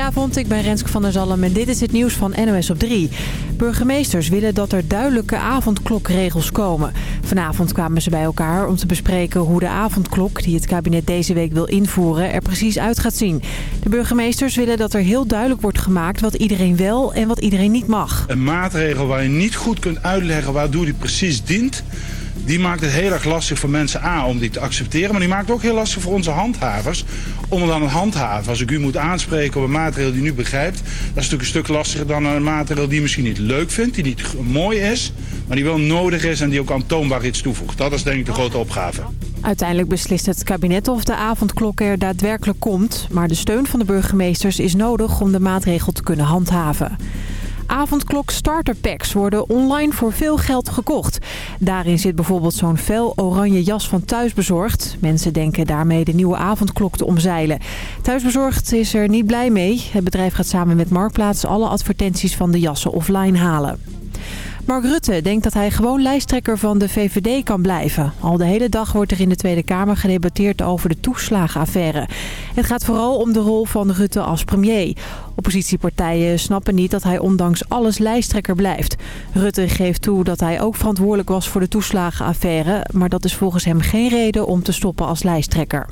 Goedenavond, ik ben Renske van der Zalm en dit is het nieuws van NOS op 3. Burgemeesters willen dat er duidelijke avondklokregels komen. Vanavond kwamen ze bij elkaar om te bespreken hoe de avondklok... die het kabinet deze week wil invoeren, er precies uit gaat zien. De burgemeesters willen dat er heel duidelijk wordt gemaakt... wat iedereen wel en wat iedereen niet mag. Een maatregel waar je niet goed kunt uitleggen waardoor die precies dient die maakt het heel erg lastig voor mensen A om die te accepteren. Maar die maakt het ook heel lastig voor onze handhavers om dan het handhaven. Als ik u moet aanspreken op een maatregel die u begrijpt... dat is natuurlijk een stuk lastiger dan een maatregel die misschien niet leuk vindt... die niet mooi is, maar die wel nodig is en die ook aantoonbaar iets toevoegt. Dat is denk ik de grote opgave. Uiteindelijk beslist het kabinet of de avondklok er daadwerkelijk komt. Maar de steun van de burgemeesters is nodig om de maatregel te kunnen handhaven avondklok starterpacks worden online voor veel geld gekocht. Daarin zit bijvoorbeeld zo'n fel oranje jas van Thuisbezorgd. Mensen denken daarmee de nieuwe avondklok te omzeilen. Thuisbezorgd is er niet blij mee. Het bedrijf gaat samen met Marktplaats alle advertenties van de jassen offline halen. Mark Rutte denkt dat hij gewoon lijsttrekker van de VVD kan blijven. Al de hele dag wordt er in de Tweede Kamer gedebatteerd over de toeslagenaffaire. Het gaat vooral om de rol van Rutte als premier. Oppositiepartijen snappen niet dat hij ondanks alles lijsttrekker blijft. Rutte geeft toe dat hij ook verantwoordelijk was voor de toeslagenaffaire... maar dat is volgens hem geen reden om te stoppen als lijsttrekker.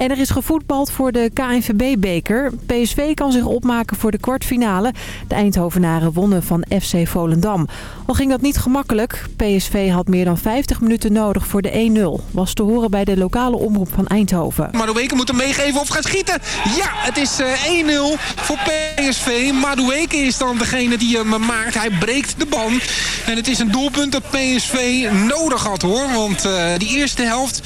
En er is gevoetbald voor de KNVB-beker. PSV kan zich opmaken voor de kwartfinale. De Eindhovenaren wonnen van FC Volendam. Al ging dat niet gemakkelijk. PSV had meer dan 50 minuten nodig voor de 1-0. Was te horen bij de lokale omroep van Eindhoven. Madueke moet hem meegeven of gaan schieten. Ja, het is 1-0 eh, voor PSV. Madueke is dan degene die hem maakt. Hij breekt de ban. En het is een doelpunt dat PSV nodig had hoor. Want uh, die eerste helft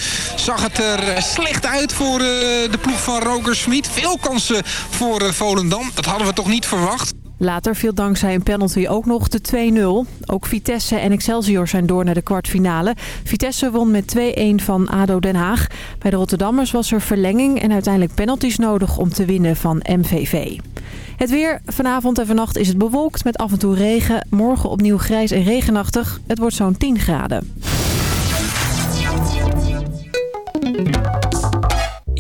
zag het er eh, slecht uit voor de ploeg van Roger Smit. Veel kansen voor Volendam. Dat hadden we toch niet verwacht. Later viel dankzij een penalty ook nog de 2-0. Ook Vitesse en Excelsior zijn door naar de kwartfinale. Vitesse won met 2-1 van ADO Den Haag. Bij de Rotterdammers was er verlenging en uiteindelijk penalties nodig om te winnen van MVV. Het weer. Vanavond en vannacht is het bewolkt met af en toe regen. Morgen opnieuw grijs en regenachtig. Het wordt zo'n 10 graden.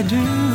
I do.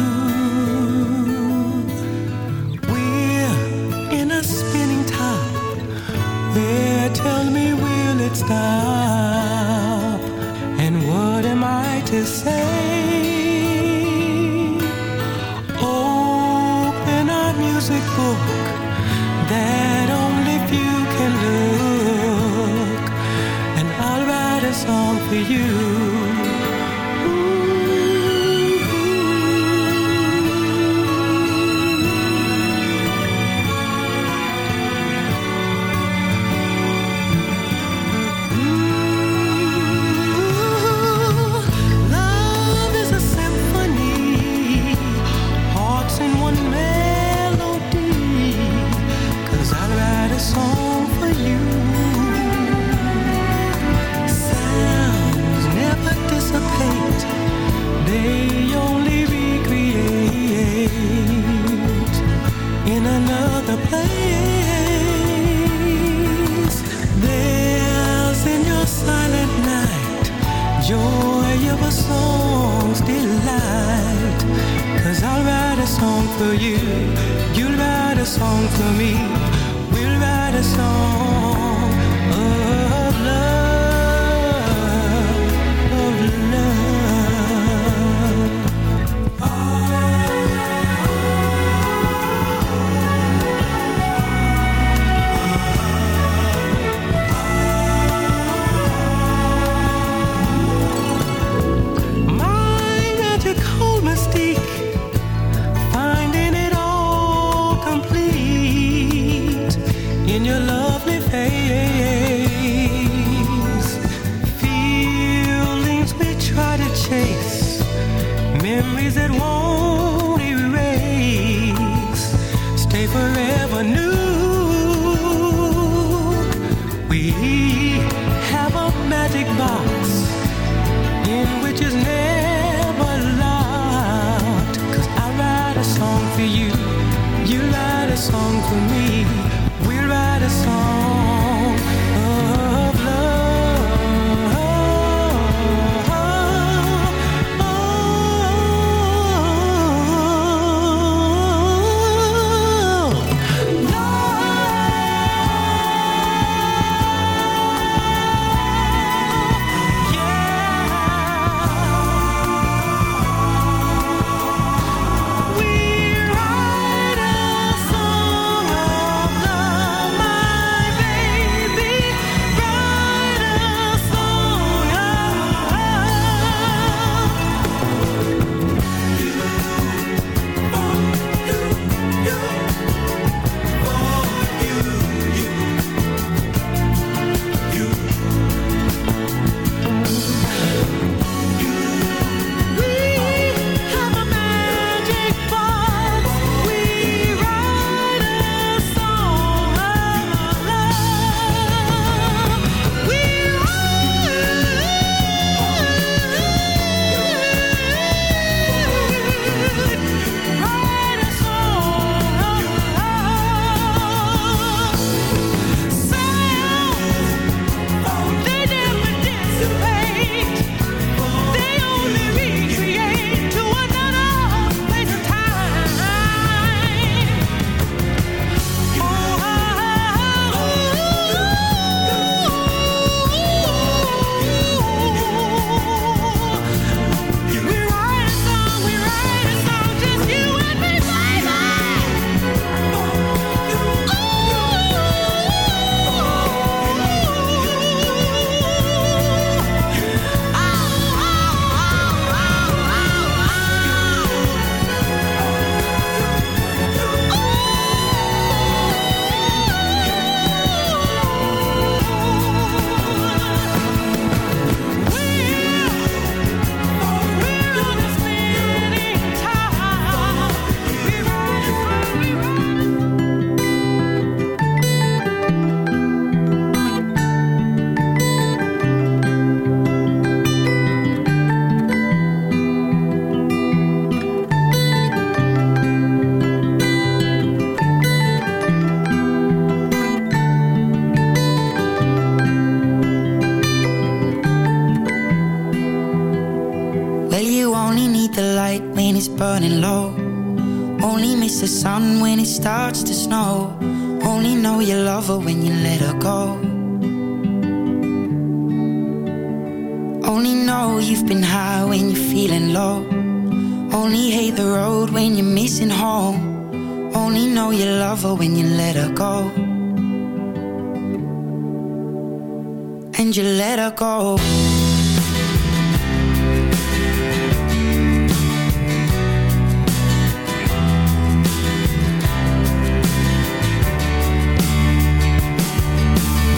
In your lovely face. Feelings we try to chase, memories that won't erase, stay forever new. Let go.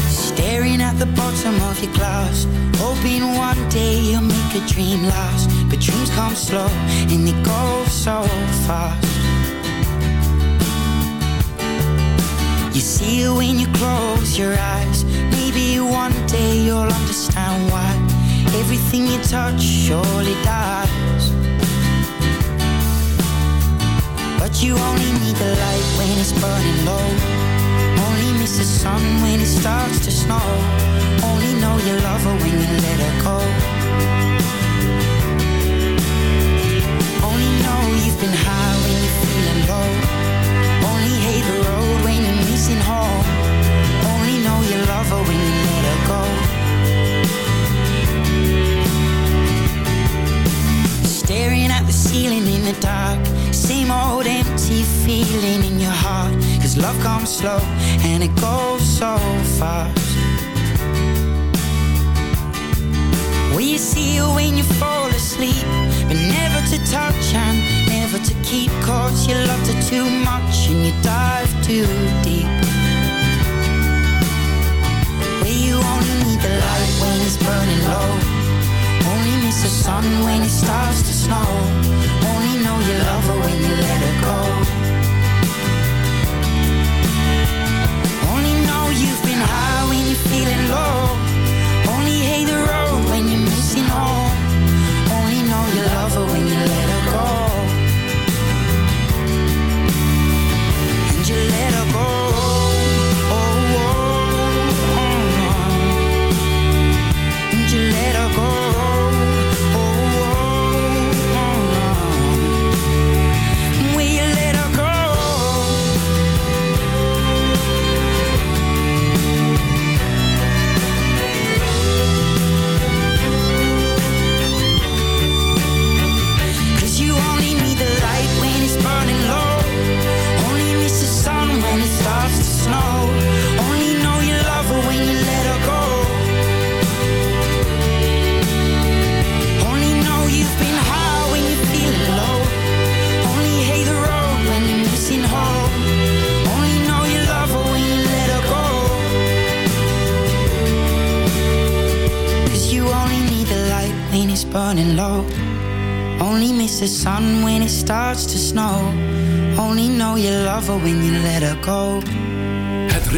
Staring at the bottom of your glass Hoping one day you'll make a dream last But dreams come slow and they go so fast You see it when you close your eyes. Maybe one day you'll understand why Everything you touch surely dies. But you only need the light when it's burning low. Only miss the sun when it starts to snow. Only know you love her when you let her go. Only know you've been high when you're feeling low home. Only know you love her when you let her go. Staring at the ceiling in the dark. Same old empty feeling in your heart. Cause love comes slow and it goes so fast. Will you see her when you fall asleep? But never to touch and never to keep Cause you loved her too much and you dive too deep need the light when it's burning low. Only miss the sun when it starts to snow? Only know you love her when you let her go? Only know you've been high when you're feeling low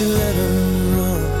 Let 'em run.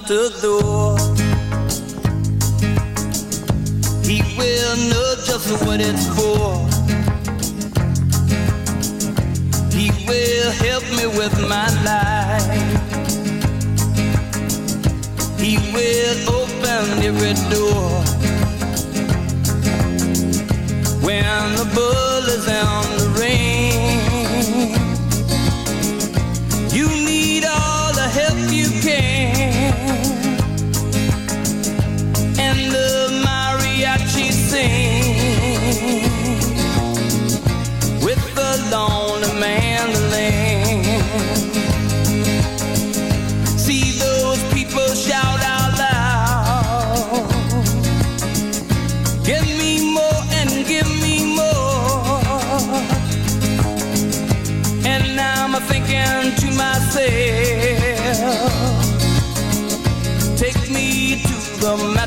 to the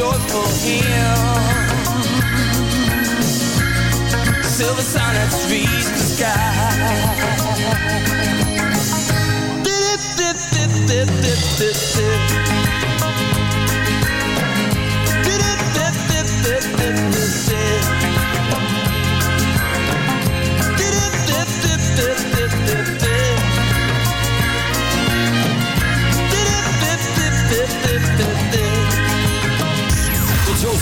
Of joyful hymns. Silver sonnets reach